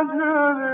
أجر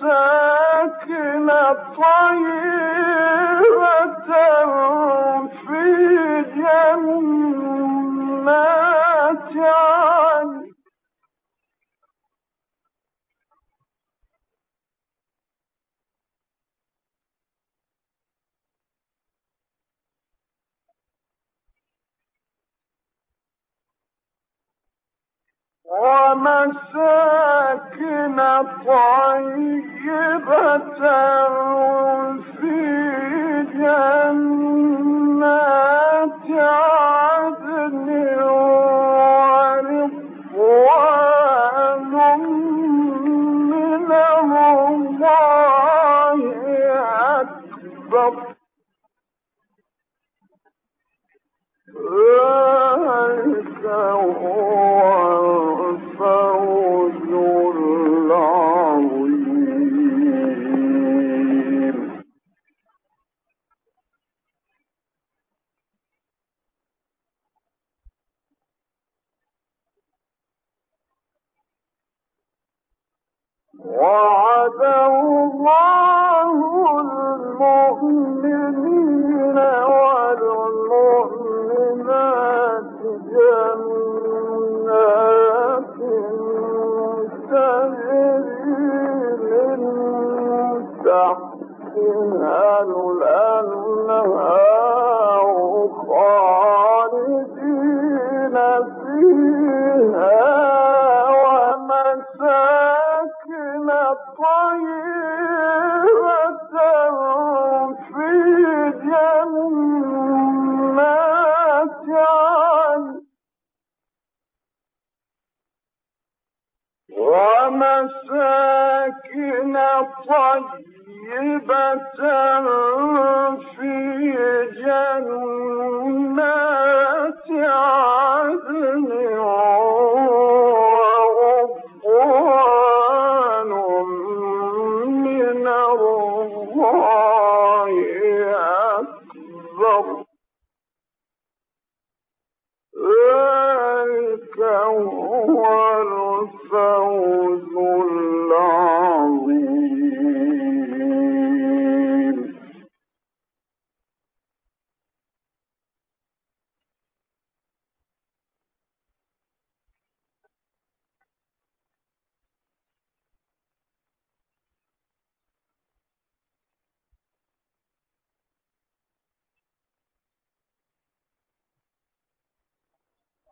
ساكن طير Ooh.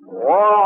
Whoa.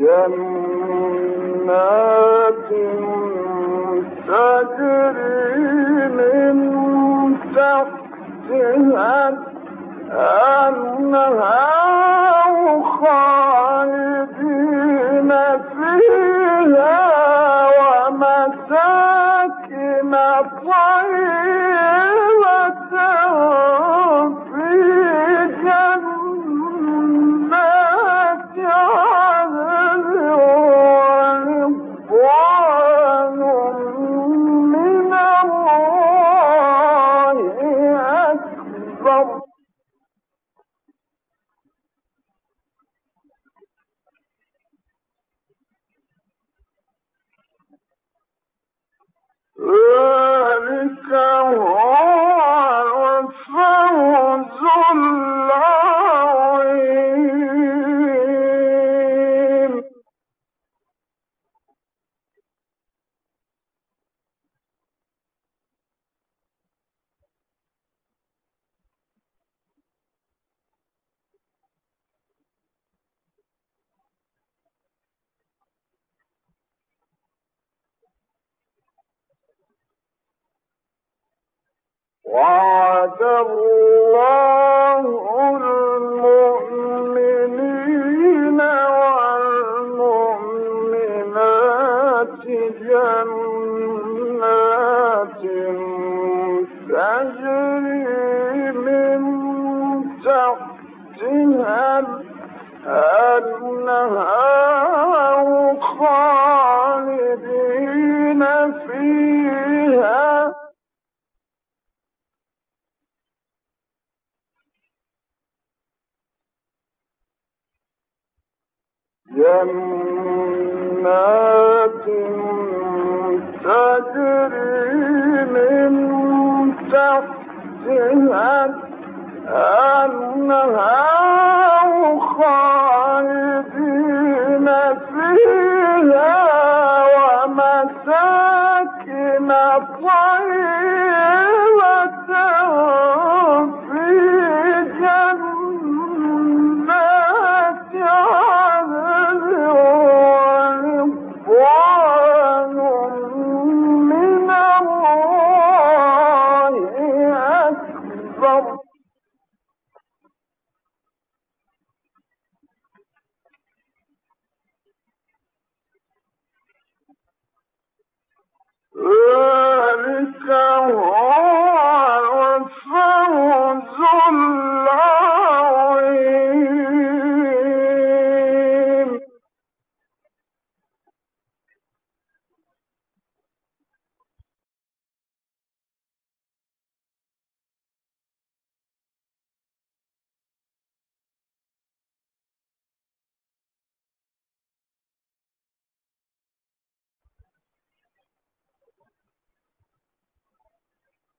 جنات تجري من تحتها الأنهار.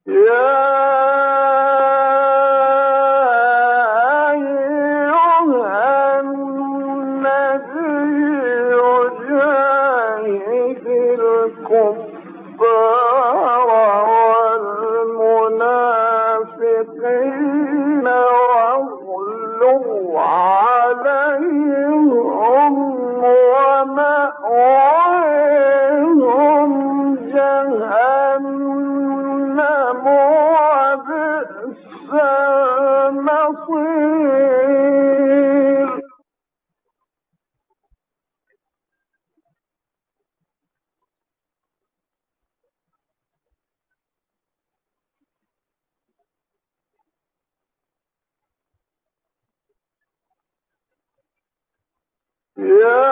Yeah. Yeah.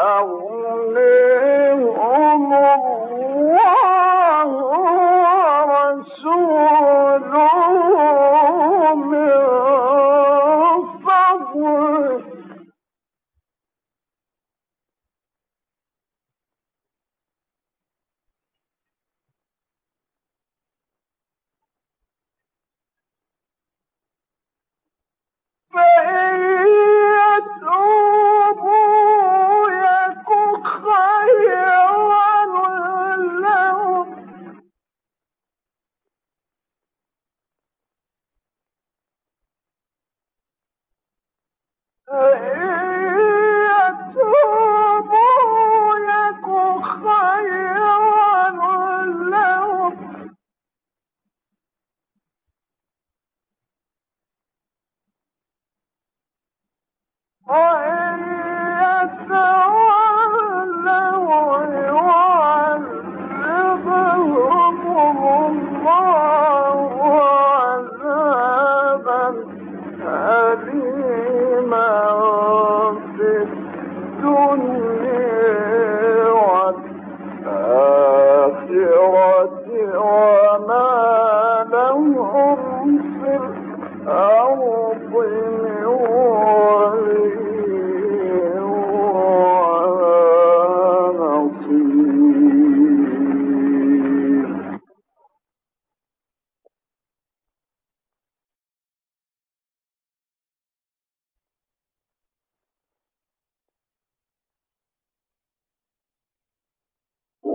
أغنيهم Oh.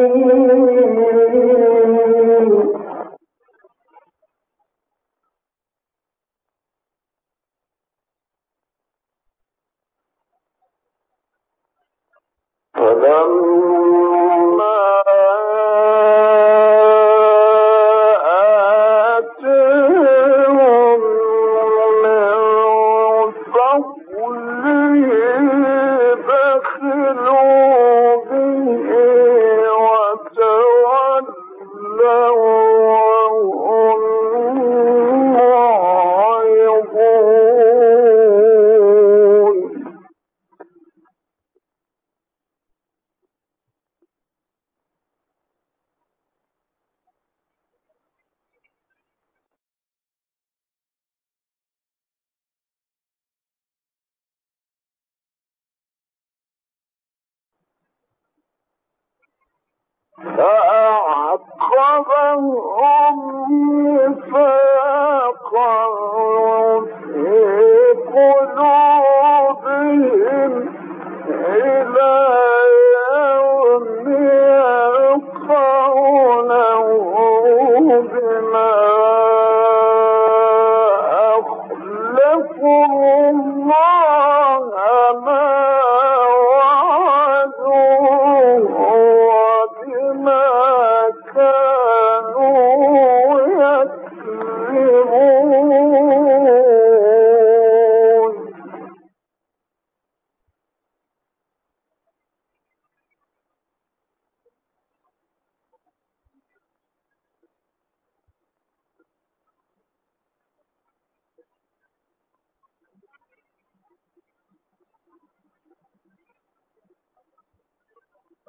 تَعْلَمُونَ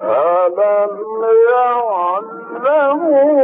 ألم يعلموا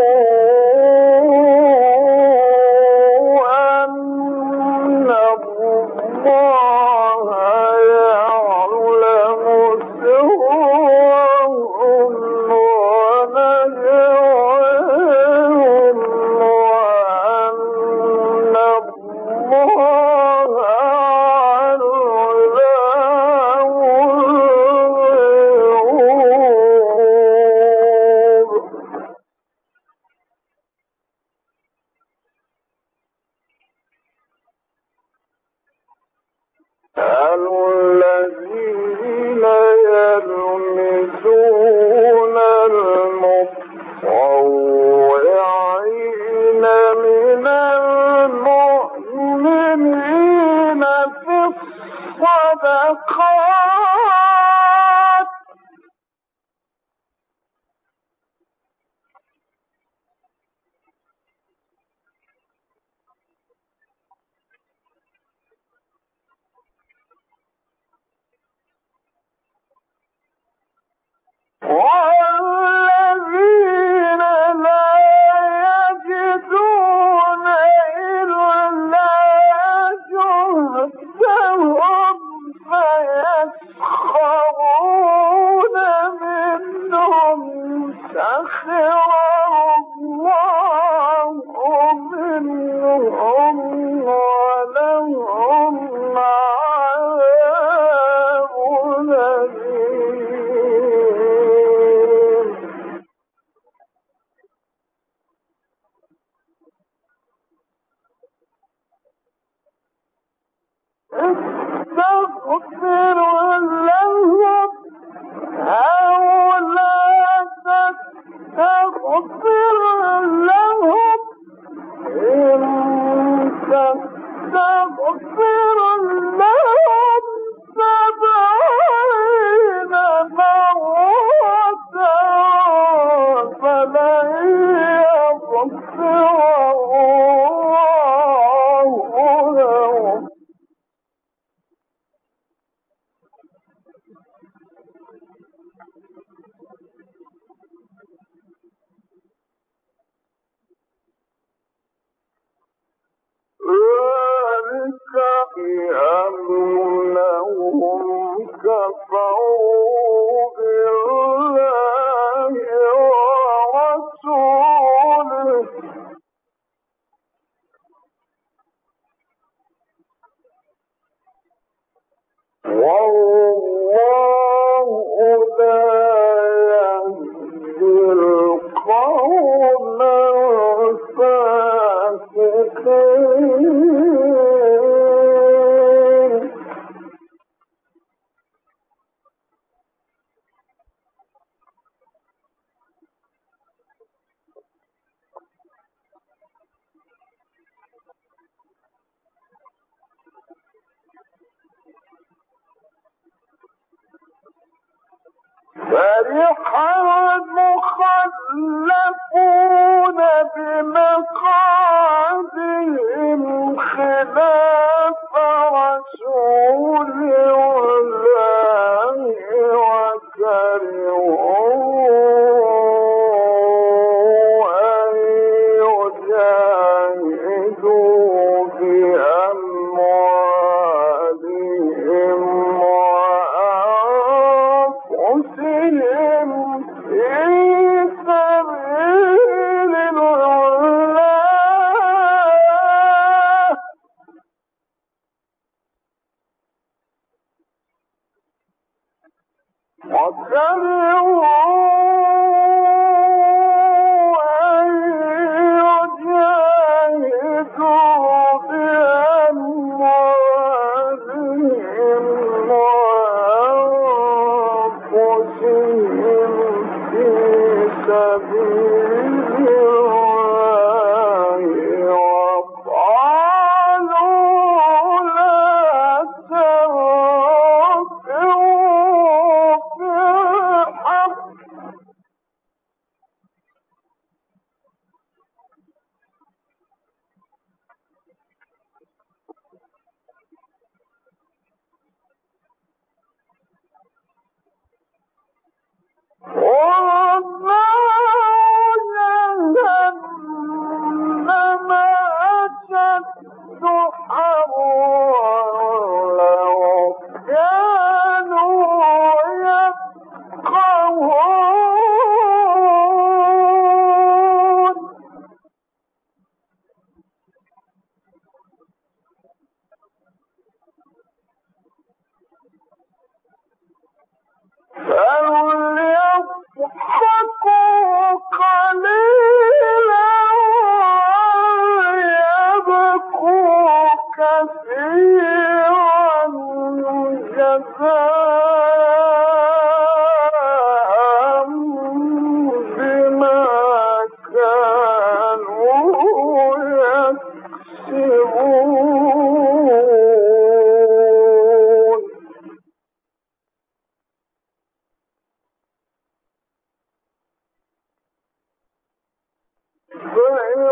ولا